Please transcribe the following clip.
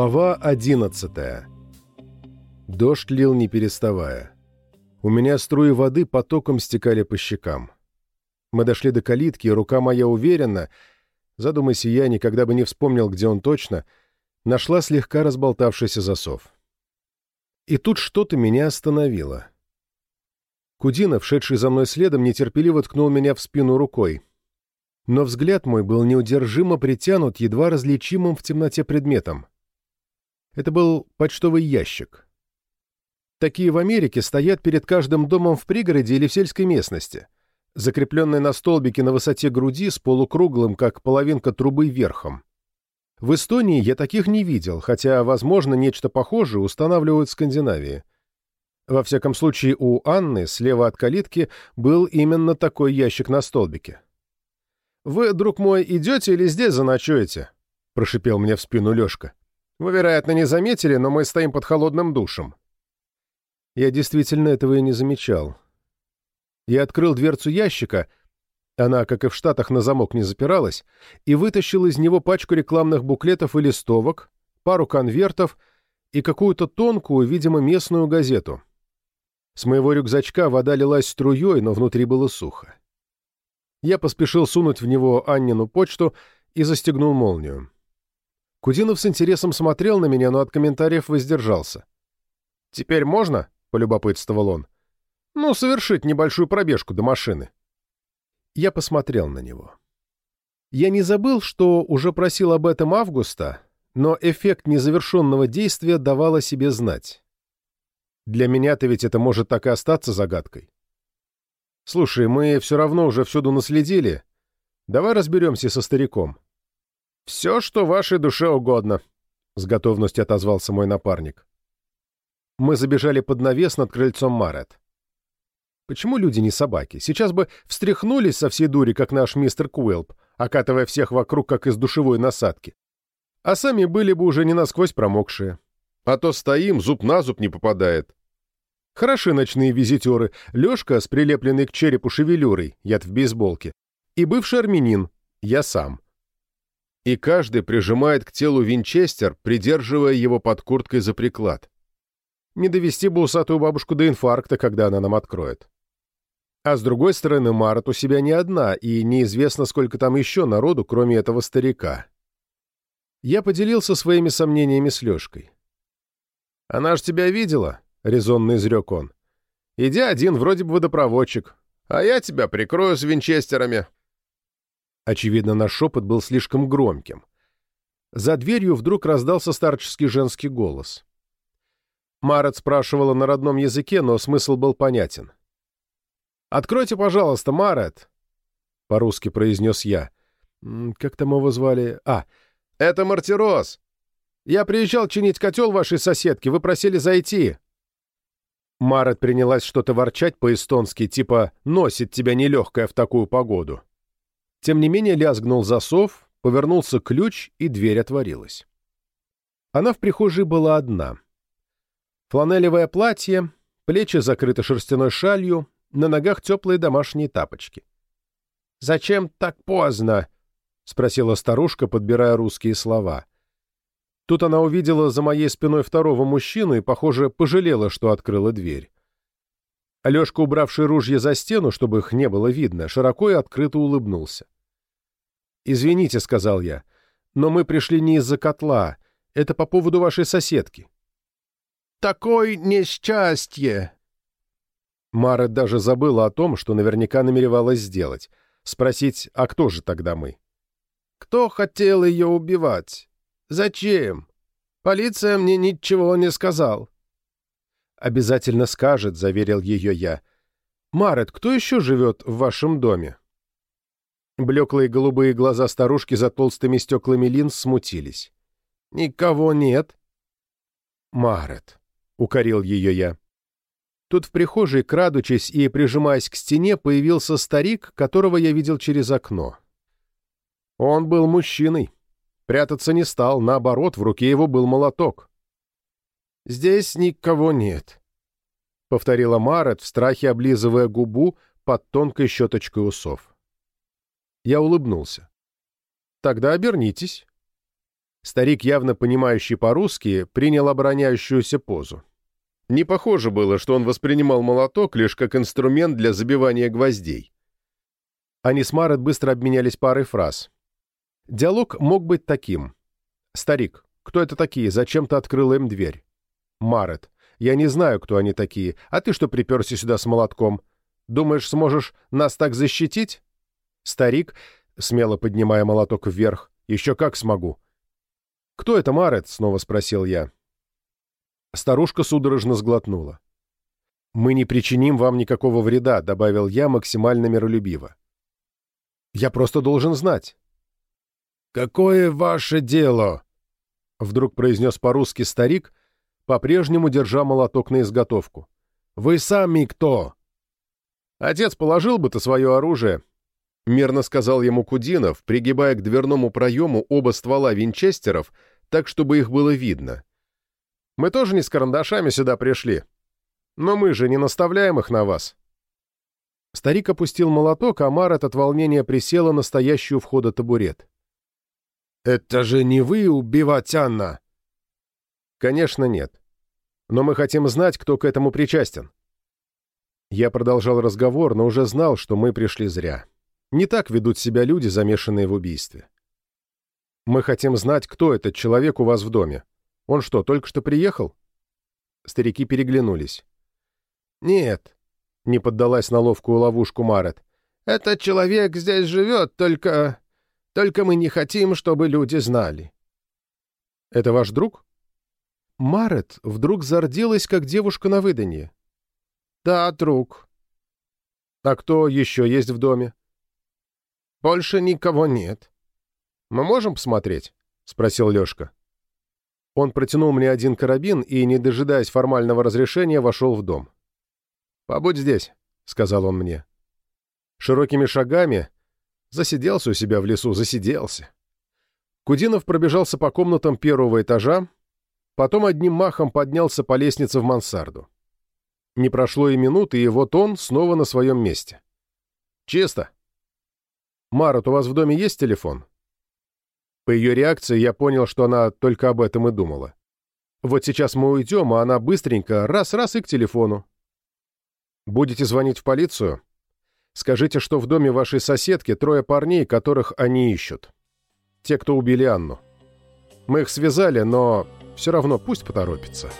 Глава одиннадцатая. Дождь лил не переставая. У меня струи воды потоком стекали по щекам. Мы дошли до калитки, и рука моя уверенно, задумайся я, никогда бы не вспомнил, где он точно, нашла слегка разболтавшийся засов. И тут что-то меня остановило. Кудина, вшедший за мной следом, нетерпеливо ткнул меня в спину рукой. Но взгляд мой был неудержимо притянут едва различимым в темноте предметом. Это был почтовый ящик. Такие в Америке стоят перед каждым домом в пригороде или в сельской местности, закрепленные на столбике на высоте груди с полукруглым, как половинка трубы, верхом. В Эстонии я таких не видел, хотя, возможно, нечто похожее устанавливают в Скандинавии. Во всяком случае, у Анны слева от калитки был именно такой ящик на столбике. «Вы, друг мой, идете или здесь заночуете?» — прошипел мне в спину Лешка. Вы, вероятно, не заметили, но мы стоим под холодным душем». Я действительно этого и не замечал. Я открыл дверцу ящика, она, как и в Штатах, на замок не запиралась, и вытащил из него пачку рекламных буклетов и листовок, пару конвертов и какую-то тонкую, видимо, местную газету. С моего рюкзачка вода лилась струей, но внутри было сухо. Я поспешил сунуть в него Аннину почту и застегнул молнию. Кудинов с интересом смотрел на меня, но от комментариев воздержался. «Теперь можно?» — полюбопытствовал он. «Ну, совершить небольшую пробежку до машины». Я посмотрел на него. Я не забыл, что уже просил об этом Августа, но эффект незавершенного действия давал о себе знать. Для меня-то ведь это может так и остаться загадкой. Слушай, мы все равно уже всюду наследили. Давай разберемся со стариком. «Все, что вашей душе угодно», — с готовностью отозвался мой напарник. Мы забежали под навес над крыльцом Марет. Почему люди не собаки? Сейчас бы встряхнулись со всей дури, как наш мистер Куэлп, окатывая всех вокруг, как из душевой насадки. А сами были бы уже не насквозь промокшие. А то стоим, зуб на зуб не попадает. Хороши ночные визитеры. Лешка с прилепленной к черепу шевелюрой, яд в бейсболке. И бывший армянин, я сам и каждый прижимает к телу винчестер, придерживая его под курткой за приклад. Не довести бы усатую бабушку до инфаркта, когда она нам откроет. А с другой стороны, Марат у себя не одна, и неизвестно, сколько там еще народу, кроме этого старика. Я поделился своими сомнениями с Лешкой. «Она ж тебя видела», — резонно изрек он. «Иди один, вроде бы водопроводчик, а я тебя прикрою с винчестерами». Очевидно, наш шепот был слишком громким. За дверью вдруг раздался старческий женский голос. Марет спрашивала на родном языке, но смысл был понятен. «Откройте, пожалуйста, Марет!» — по-русски произнес я. «Как там его звали? А, это Мартирос! Я приезжал чинить котел вашей соседки, вы просили зайти!» Марет принялась что-то ворчать по-эстонски, типа «носит тебя нелегкая в такую погоду». Тем не менее лязгнул засов, повернулся ключ, и дверь отворилась. Она в прихожей была одна. Фланелевое платье, плечи закрыты шерстяной шалью, на ногах теплые домашние тапочки. «Зачем так поздно?» — спросила старушка, подбирая русские слова. Тут она увидела за моей спиной второго мужчину и, похоже, пожалела, что открыла дверь. Алешка, убравший ружье за стену, чтобы их не было видно, широко и открыто улыбнулся. «Извините», — сказал я, — «но мы пришли не из-за котла. Это по поводу вашей соседки». «Такое несчастье!» Мара даже забыла о том, что наверняка намеревалась сделать. Спросить, а кто же тогда мы? «Кто хотел ее убивать? Зачем? Полиция мне ничего не сказал». «Обязательно скажет», — заверил ее я. «Марет, кто еще живет в вашем доме?» Блеклые голубые глаза старушки за толстыми стеклами линз смутились. «Никого нет». «Марет», — укорил ее я. Тут в прихожей, крадучись и прижимаясь к стене, появился старик, которого я видел через окно. Он был мужчиной. Прятаться не стал, наоборот, в руке его был молоток. «Здесь никого нет», — повторила Марет, в страхе облизывая губу под тонкой щеточкой усов. Я улыбнулся. «Тогда обернитесь». Старик, явно понимающий по-русски, принял обороняющуюся позу. Не похоже было, что он воспринимал молоток лишь как инструмент для забивания гвоздей. Они с Марет быстро обменялись парой фраз. Диалог мог быть таким. «Старик, кто это такие? Зачем ты открыл им дверь?» «Марет, я не знаю, кто они такие. А ты что приперся сюда с молотком? Думаешь, сможешь нас так защитить?» «Старик», смело поднимая молоток вверх, «еще как смогу. «Кто это Марет?» — снова спросил я. Старушка судорожно сглотнула. «Мы не причиним вам никакого вреда», — добавил я максимально миролюбиво. «Я просто должен знать». «Какое ваше дело?» — вдруг произнес по-русски старик, по-прежнему держа молоток на изготовку. «Вы сами кто?» «Отец положил бы ты свое оружие», — мирно сказал ему Кудинов, пригибая к дверному проему оба ствола винчестеров — так, чтобы их было видно. Мы тоже не с карандашами сюда пришли. Но мы же не наставляем их на вас». Старик опустил молоток, а Марат от волнения присела на стоящую у входа табурет. «Это же не вы убивать Анна?» «Конечно, нет. Но мы хотим знать, кто к этому причастен». Я продолжал разговор, но уже знал, что мы пришли зря. Не так ведут себя люди, замешанные в убийстве. Мы хотим знать, кто этот человек у вас в доме. Он что, только что приехал?» Старики переглянулись. «Нет», — не поддалась на ловкую ловушку Марет. «Этот человек здесь живет, только... Только мы не хотим, чтобы люди знали». «Это ваш друг?» Марет вдруг зарделась, как девушка на выданье. «Да, друг». «А кто еще есть в доме?» «Больше никого нет». «Мы можем посмотреть?» — спросил Лешка. Он протянул мне один карабин и, не дожидаясь формального разрешения, вошел в дом. «Побудь здесь», — сказал он мне. Широкими шагами засиделся у себя в лесу, засиделся. Кудинов пробежался по комнатам первого этажа, потом одним махом поднялся по лестнице в мансарду. Не прошло и минуты, и вот он снова на своем месте. «Чисто». «Марат, у вас в доме есть телефон?» По ее реакции я понял, что она только об этом и думала. Вот сейчас мы уйдем, а она быстренько раз-раз и к телефону. Будете звонить в полицию? Скажите, что в доме вашей соседки трое парней, которых они ищут. Те, кто убили Анну. Мы их связали, но все равно пусть поторопится.